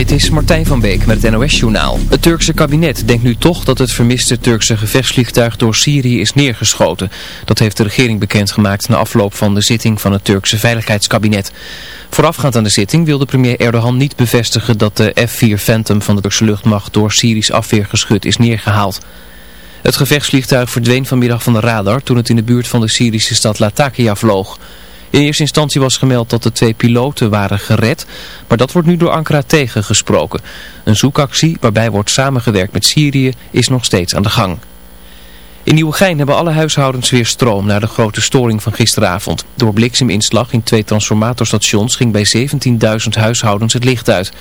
Dit is Martijn van Beek met het NOS-journaal. Het Turkse kabinet denkt nu toch dat het vermiste Turkse gevechtsvliegtuig door Syrië is neergeschoten. Dat heeft de regering bekendgemaakt na afloop van de zitting van het Turkse Veiligheidskabinet. Voorafgaand aan de zitting wilde premier Erdogan niet bevestigen dat de F-4 Phantom van de Turkse luchtmacht door Syrisch afweergeschut is neergehaald. Het gevechtsvliegtuig verdween vanmiddag van de radar toen het in de buurt van de Syrische stad Latakia vloog. In eerste instantie was gemeld dat de twee piloten waren gered, maar dat wordt nu door Ankara tegengesproken. Een zoekactie waarbij wordt samengewerkt met Syrië is nog steeds aan de gang. In Nieuwegein hebben alle huishoudens weer stroom na de grote storing van gisteravond. Door blikseminslag in twee transformatorstations ging bij 17.000 huishoudens het licht uit.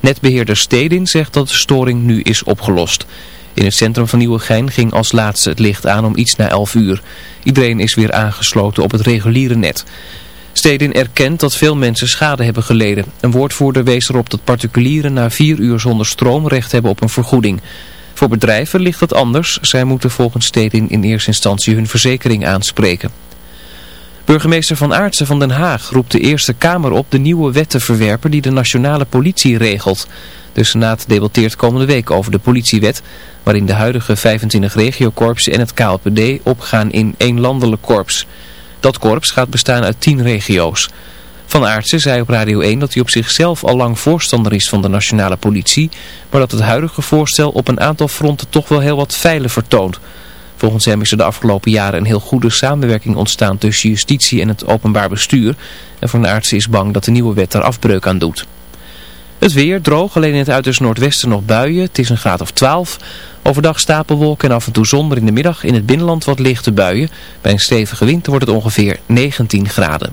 Netbeheerder Stedin zegt dat de storing nu is opgelost. In het centrum van Nieuwegein ging als laatste het licht aan om iets na 11 uur. Iedereen is weer aangesloten op het reguliere net. Stedin erkent dat veel mensen schade hebben geleden. Een woordvoerder wees erop dat particulieren na vier uur zonder stroom recht hebben op een vergoeding. Voor bedrijven ligt dat anders. Zij moeten volgens Stedin in eerste instantie hun verzekering aanspreken. Burgemeester Van Aartsen van Den Haag roept de Eerste Kamer op de nieuwe wet te verwerpen die de nationale politie regelt. De Senaat debatteert komende week over de politiewet, waarin de huidige 25 regiokorpsen en het KLPD opgaan in één landelijk korps. Dat korps gaat bestaan uit 10 regio's. Van Aartsen zei op Radio 1 dat hij op zichzelf al lang voorstander is van de nationale politie, maar dat het huidige voorstel op een aantal fronten toch wel heel wat feilen vertoont. Volgens hem is er de afgelopen jaren een heel goede samenwerking ontstaan tussen justitie en het openbaar bestuur. En Van Aartsen is bang dat de nieuwe wet daar afbreuk aan doet. Het weer droog, alleen in het uiterste noordwesten nog buien. Het is een graad of 12. Overdag stapelwolken en af en toe zon, maar in de middag in het binnenland wat lichte buien. Bij een stevige wind wordt het ongeveer 19 graden.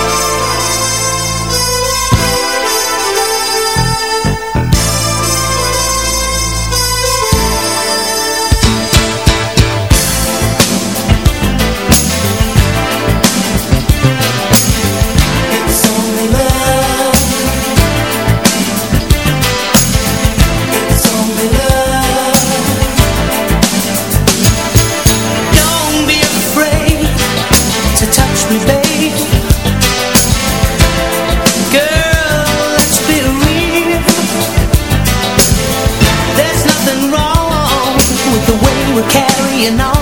Carrying on.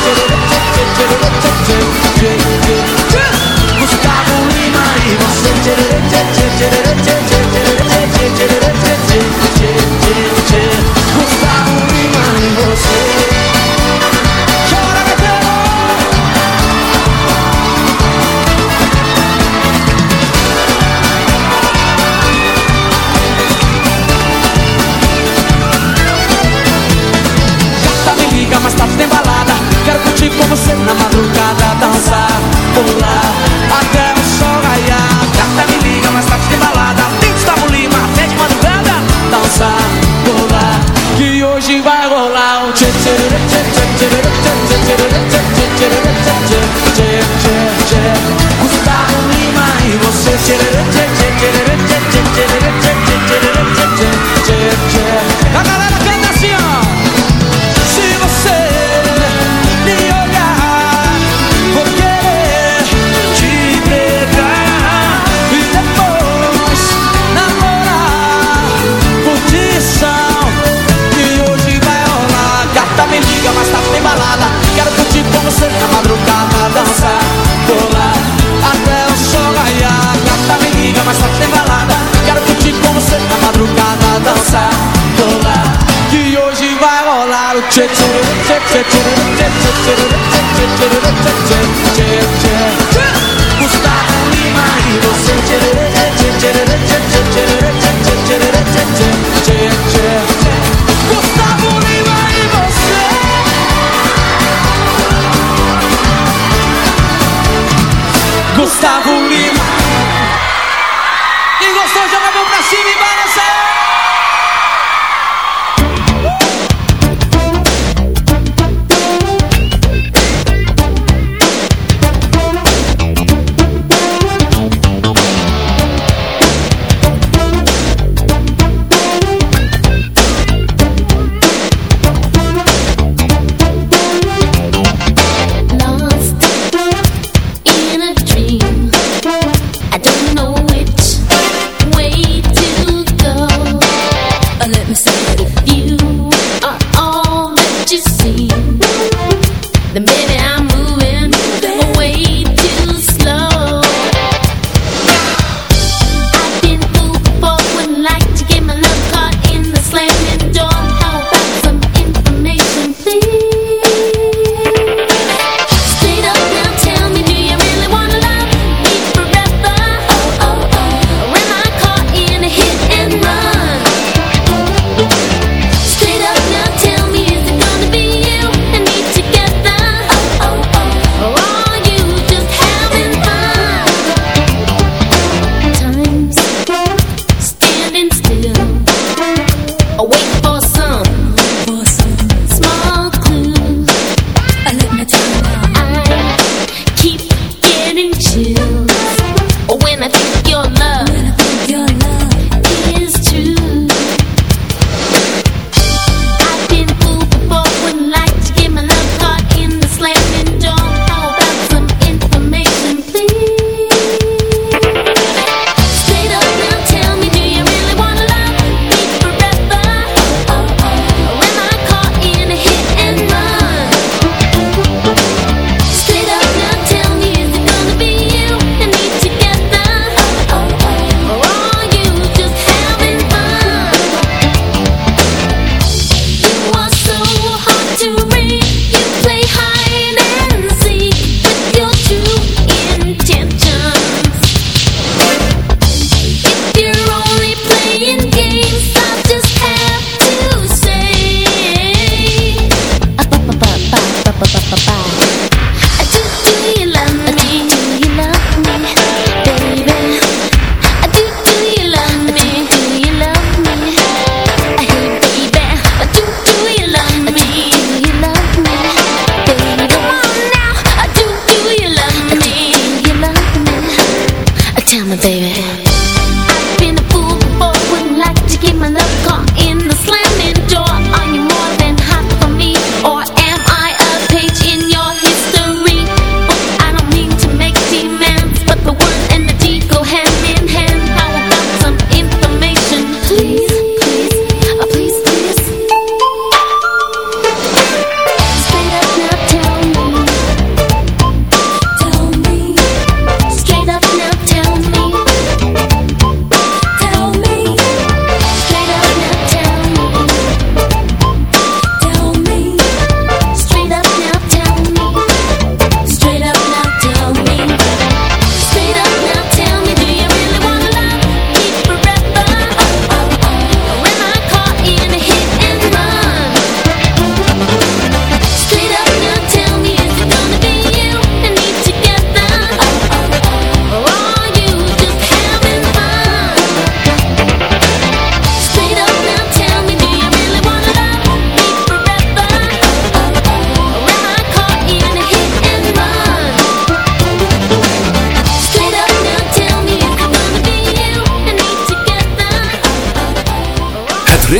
Doei doei doei doei doei doei doei doei doei doei doei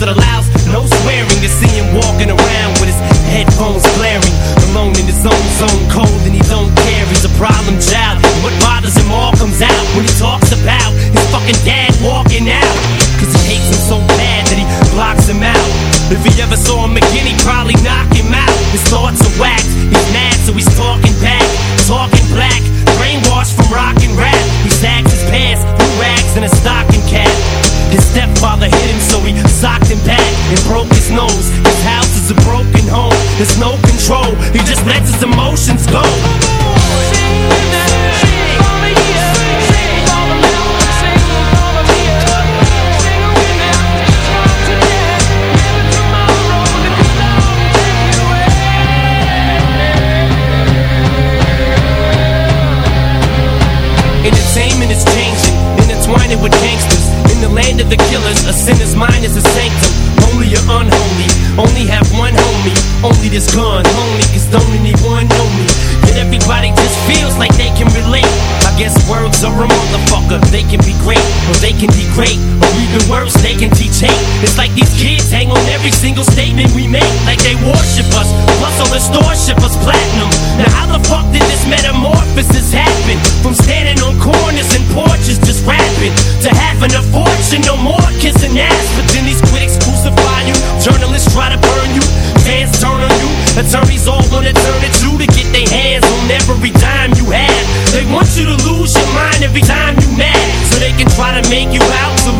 That allows There's no It's like these kids hang on every single statement we make Like they worship us, plus all the store ship us platinum. Now how the fuck did this metamorphosis happen? From standing on corners and porches just rapping To having a fortune, no more kissing ass. But then these critics crucify you Journalists try to burn you Fans turn on you Attorneys all wanna turn it you To get their hands on every dime you have. They want you to lose your mind every time you mad So they can try to make you out to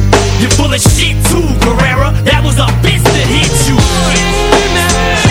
You're full of shit too, Guerrera That was a bitch that hit you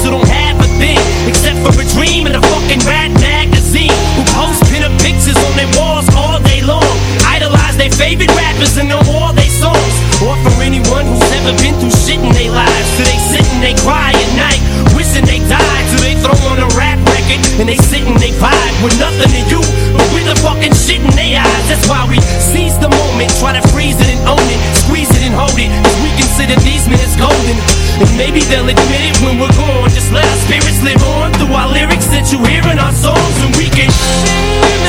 who don't have a thing except for a dream and a fucking rat magazine. Who post pinup pictures on their walls all day long. Idolize their favorite rappers and know all their songs. Or for anyone who's never been through shit in their lives. So they sit and they cry at night, wishing they died. So they throw on a rap record and they sit and they vibe with nothing to you. But with a fucking shit in their eyes. That's why we consider these minutes golden. And maybe they'll admit it when we're gone. Just let our spirits live on through our lyrics that you hear in our songs, and we can.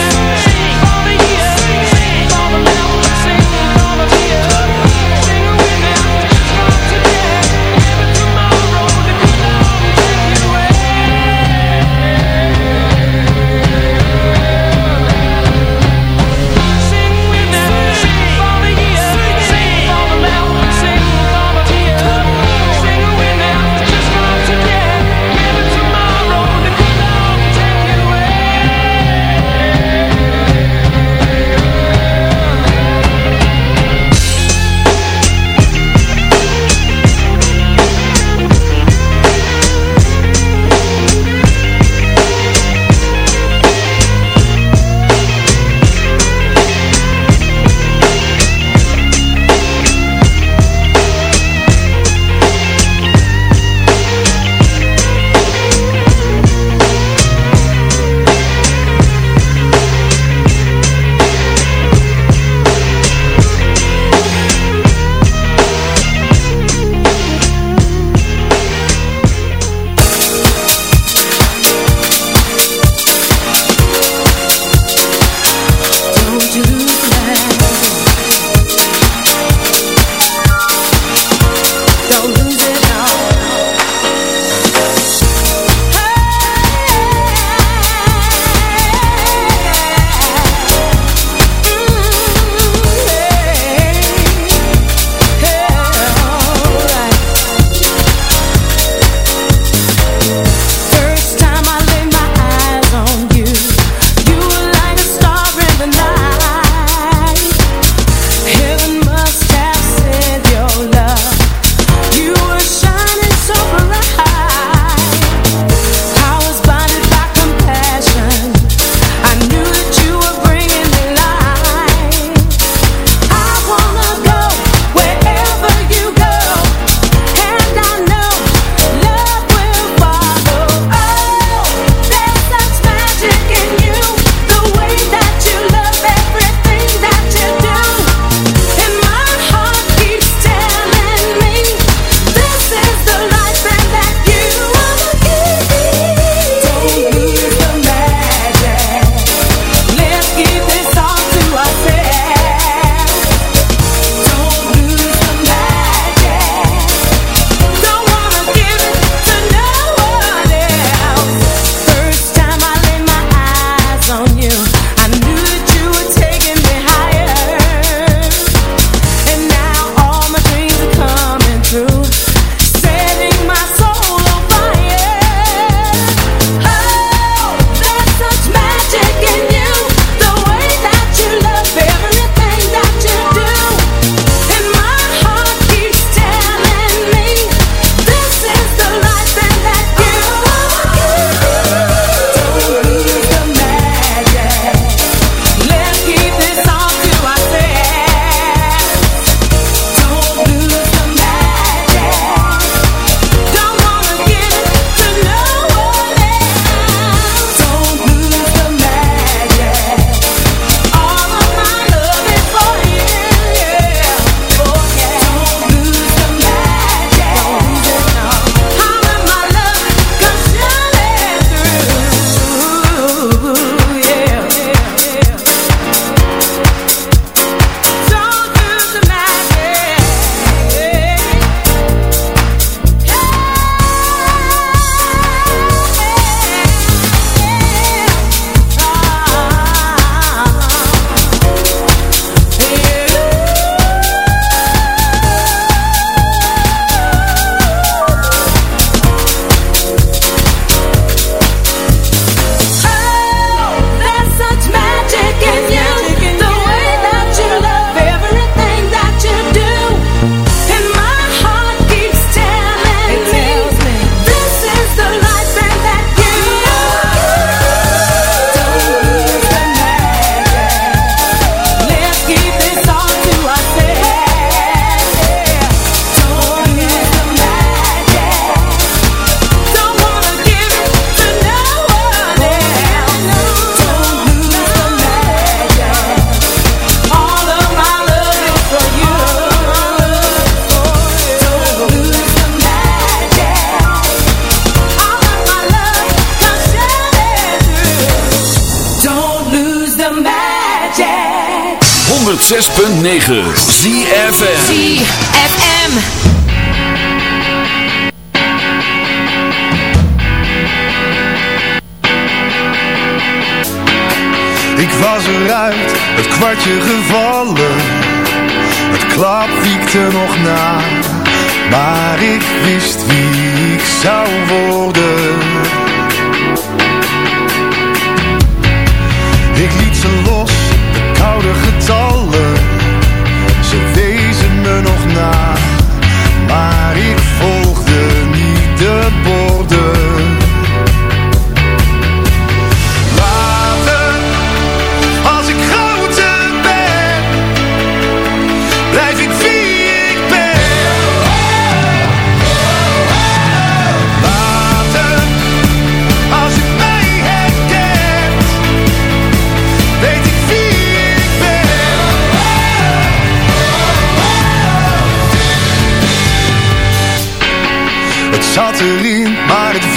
Maar ik wist wie ik zou worden.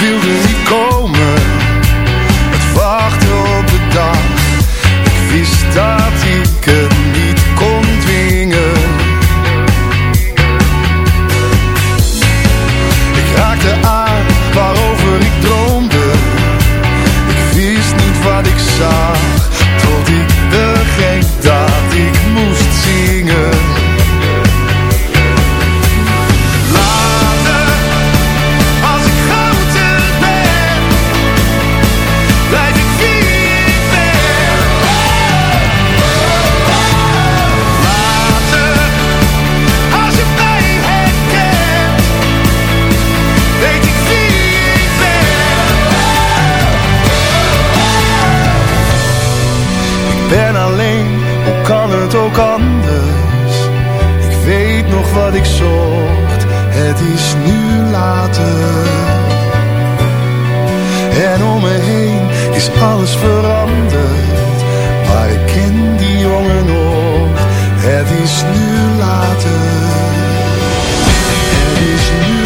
feel the alles veranderd. Maar ik ken die jongen nog, het is nu later. Het is nu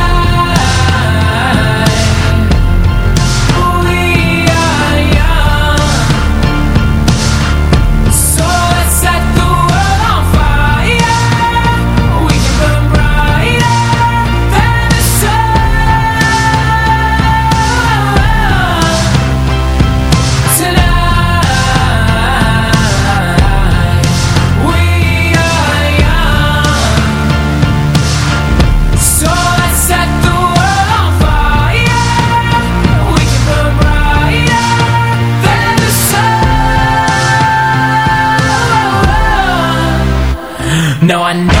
No, I know.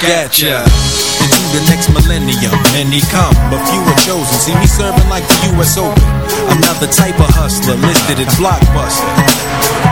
at ya into the next millennium. Many come, but few are chosen. See me serving like the U.S. Open. Another type of hustler listed at Blockbuster.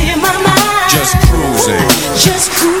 Just cruising. Just cruising.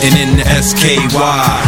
Setting in the SKY.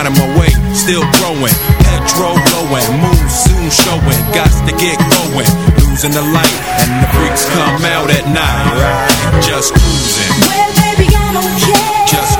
finding my way, still growing. Petrol blowing, moon soon showing. Got to get going. Losing the light, and the freaks come out at night. Just cruising, Well, baby, I don't care. just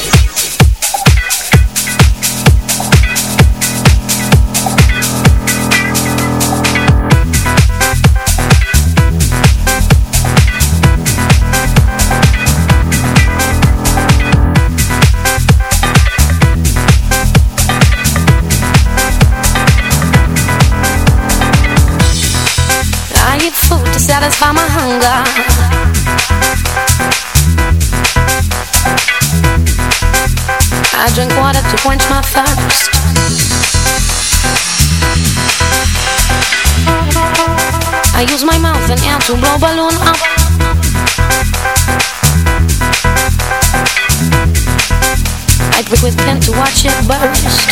Satisfy my hunger. I drink water to quench my thirst. I use my mouth and air to blow balloon up. I drink with pen to watch it burst.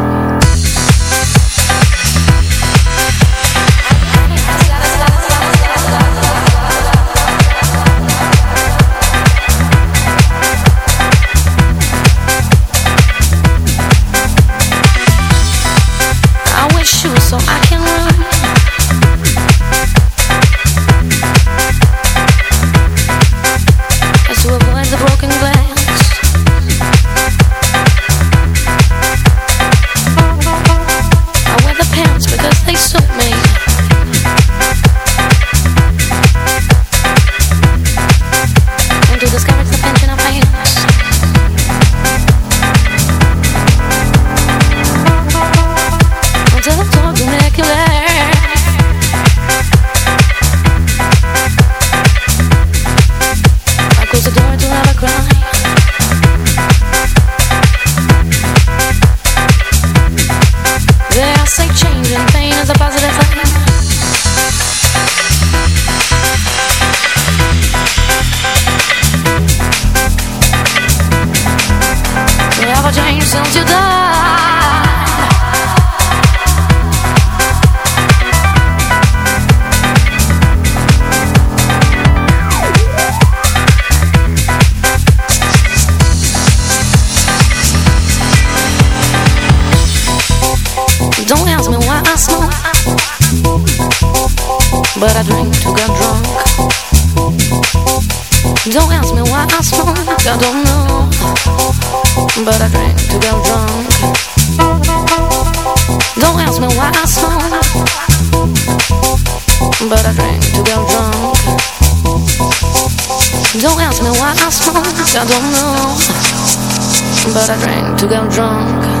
To get drunk